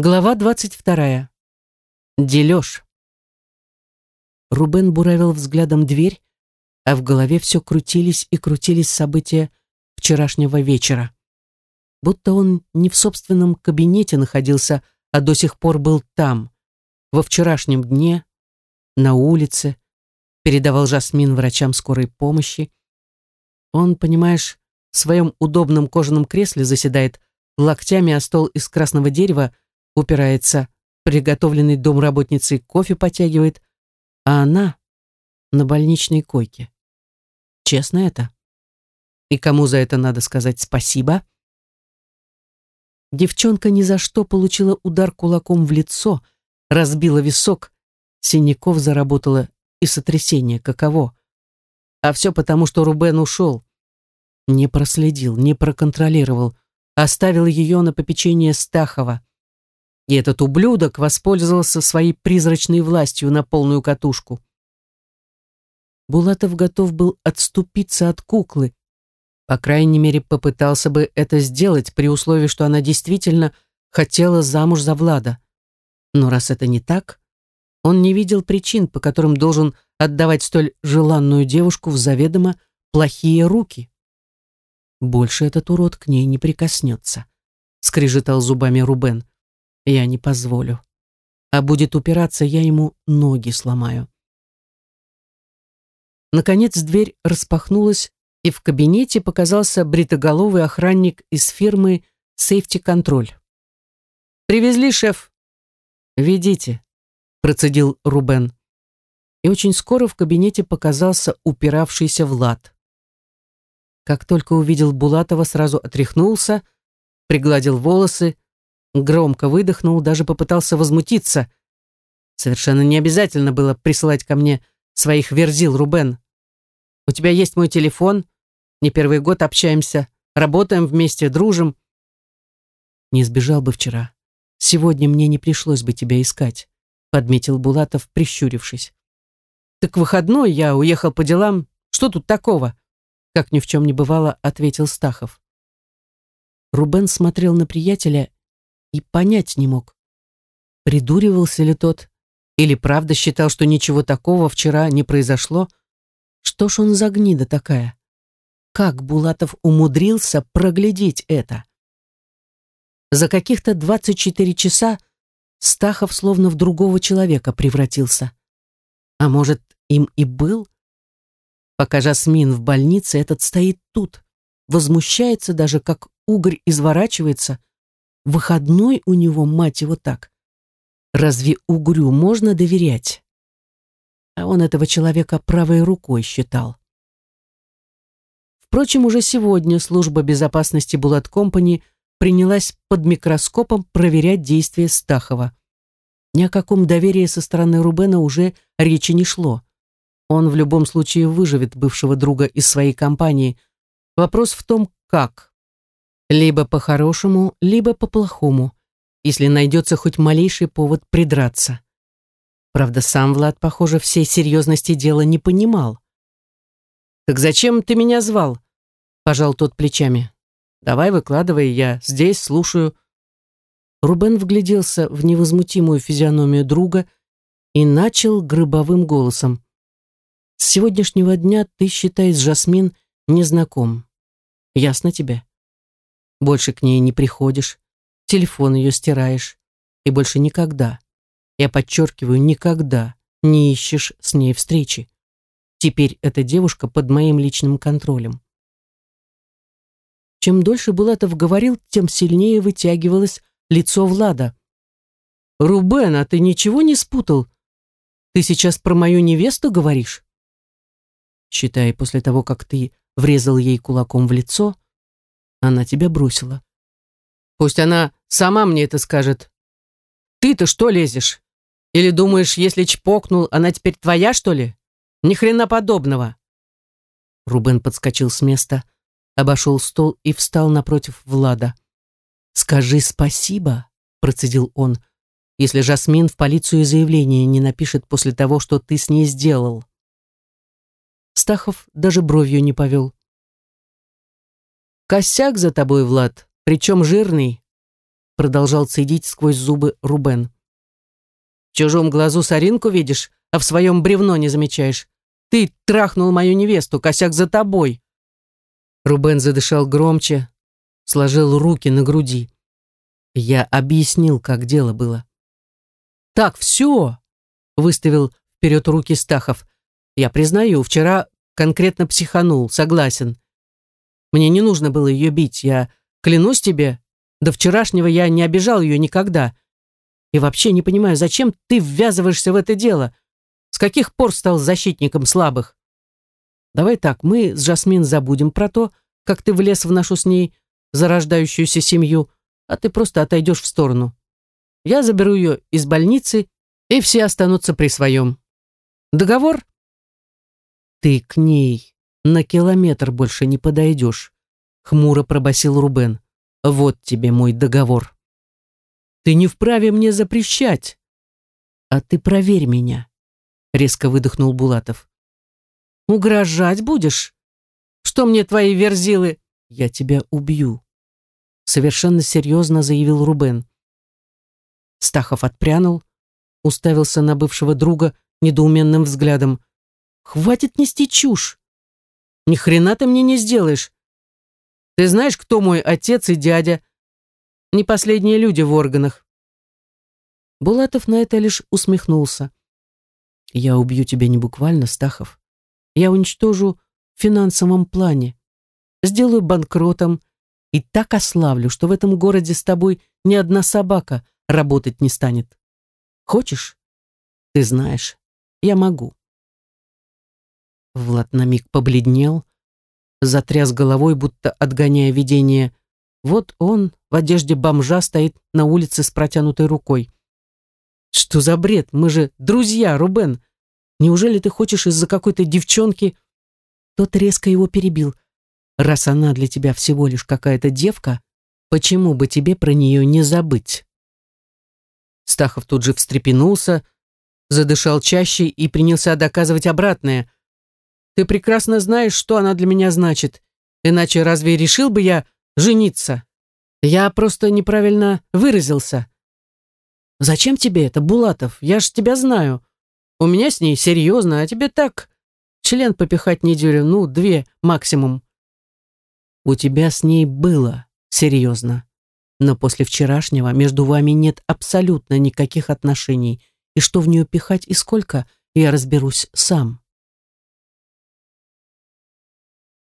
Глава двадцать вторая. Дележ. Рубен буравил взглядом дверь, а в голове все крутились и крутились события вчерашнего вечера. Будто он не в собственном кабинете находился, а до сих пор был там, во вчерашнем дне, на улице, передавал Жасмин врачам скорой помощи. Он, понимаешь, в своем удобном кожаном кресле заседает, локтями о стол из красного дерева упирается, приготовленный домработницей кофе потягивает, а она на больничной койке. Честно это? И кому за это надо сказать спасибо? Девчонка ни за что получила удар кулаком в лицо, разбила висок, синяков заработала и сотрясение каково. А все потому, что Рубен ушел. Не проследил, не проконтролировал, оставил ее на попечение Стахова. И этот ублюдок воспользовался своей призрачной властью на полную катушку. Булатов готов был отступиться от куклы. По крайней мере, попытался бы это сделать при условии, что она действительно хотела замуж за Влада. Но раз это не так, он не видел причин, по которым должен отдавать столь желанную девушку в заведомо плохие руки. Больше этот урод к ней не прикоснется, скрежетал зубами Рубен. Я не позволю. А будет упираться, я ему ноги сломаю. Наконец дверь распахнулась, и в кабинете показался бритоголовый охранник из фирмы «Сейфти Контроль». «Привезли, шеф». «Ведите», — процедил Рубен. И очень скоро в кабинете показался упиравшийся Влад. Как только увидел Булатова, сразу отряхнулся, пригладил волосы, громко выдохнул, даже попытался возмутиться. Совершенно не обязательно было присылать ко мне своих верзил, Рубен. У тебя есть мой телефон, не первый год общаемся, работаем вместе, дружим. Не сбежал бы вчера. Сегодня мне не пришлось бы тебя искать, подметил Булатов, прищурившись. Так выходной я уехал по делам. Что тут такого? Как ни в чем не бывало, ответил Стахов. Рубен смотрел на приятеля и понять не мог. Придуривался ли тот или правда считал, что ничего такого вчера не произошло? Что ж он за гнида такая? Как Булатов умудрился проглядеть это? За каких-то 24 часа Стахов словно в другого человека превратился. А может, им и был? Пока Жасмин в больнице, этот стоит тут, возмущается даже, как угорь изворачивается. Выходной у него, мать его, так. Разве угрю можно доверять? А он этого человека правой рукой считал. Впрочем, уже сегодня служба безопасности Булат Компани принялась под микроскопом проверять действия Стахова. Ни о каком доверии со стороны Рубена уже речи не шло. Он в любом случае выживет бывшего друга из своей компании. Вопрос в том, как. Либо по-хорошему, либо по-плохому если найдется хоть малейший повод придраться. Правда, сам Влад, похоже, всей серьезности дела не понимал. «Так зачем ты меня звал?» — пожал тот плечами. «Давай выкладывай, я здесь слушаю». Рубен вгляделся в невозмутимую физиономию друга и начал гробовым голосом. «С сегодняшнего дня ты, считай, с Жасмин незнаком. Ясно тебе? Больше к ней не приходишь, телефон ее стираешь. И больше никогда, я подчеркиваю, никогда не ищешь с ней встречи. Теперь эта девушка под моим личным контролем. Чем дольше Булатов говорил, тем сильнее вытягивалось лицо Влада. «Рубен, а ты ничего не спутал? Ты сейчас про мою невесту говоришь?» Считай, после того, как ты врезал ей кулаком в лицо, она тебя бросила. Пусть она сама мне это скажет. Ты-то что лезешь? Или думаешь, если чпокнул, она теперь твоя, что ли? Ни хрена подобного. Рубен подскочил с места, обошел стол и встал напротив Влада. «Скажи спасибо», — процедил он, «если Жасмин в полицию заявление не напишет после того, что ты с ней сделал». Стахов даже бровью не повел. «Косяк за тобой, Влад, причем жирный. продолжал цедить сквозь зубы Рубен. В чужом глазу соринку видишь, а в своем бревно не замечаешь. Ты трахнул мою невесту, косяк за тобой. Рубен задышал громче, сложил руки на груди. Я объяснил, как дело было. «Так, все!» — выставил вперед руки Стахов. «Я признаю, вчера конкретно психанул, согласен. Мне не нужно было ее бить, я клянусь тебе, до вчерашнего я не обижал ее никогда. И вообще не понимаю, зачем ты ввязываешься в это дело? С каких пор стал защитником слабых? Давай так, мы с Жасмин забудем про то, как ты влез в нашу с ней зарождающуюся семью, а ты просто отойдешь в сторону. Я заберу ее из больницы, и все останутся при своем. Договор? Ты к ней на километр больше не подойдешь, хмуро пробасил Рубен. Вот тебе мой договор. Ты не вправе мне запрещать. А ты проверь меня, резко выдохнул Булатов. Угрожать будешь? Что мне твои верзилы? Я тебя убью, совершенно серьезно заявил Рубен. Стахов отпрянул, уставился на бывшего друга недоуменным взглядом. «Хватит нести чушь! Ни хрена ты мне не сделаешь! Ты знаешь, кто мой отец и дядя? Не последние люди в органах». Булатов на это лишь усмехнулся. «Я убью тебя не буквально, Стахов. Я уничтожу в финансовом плане. Сделаю банкротом и так ославлю, что в этом городе с тобой ни одна собака работать не станет. Хочешь? Ты знаешь, я могу. Влад на миг побледнел, затряс головой, будто отгоняя видение. Вот он в одежде бомжа стоит на улице с протянутой рукой. Что за бред? Мы же друзья, Рубен. Неужели ты хочешь из-за какой-то девчонки... Тот резко его перебил. Раз она для тебя всего лишь какая-то девка, почему бы тебе про нее не забыть? Стахов тут же встрепенулся, задышал чаще и принялся доказывать обратное. «Ты прекрасно знаешь, что она для меня значит. Иначе разве решил бы я жениться? Я просто неправильно выразился». «Зачем тебе это, Булатов? Я ж тебя знаю. У меня с ней серьезно, а тебе так. Член попихать неделю, ну, две максимум». «У тебя с ней было серьезно», но после вчерашнего между вами нет абсолютно никаких отношений, и что в нее пихать и сколько, я разберусь сам.